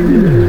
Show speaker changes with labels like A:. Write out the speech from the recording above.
A: Yeah.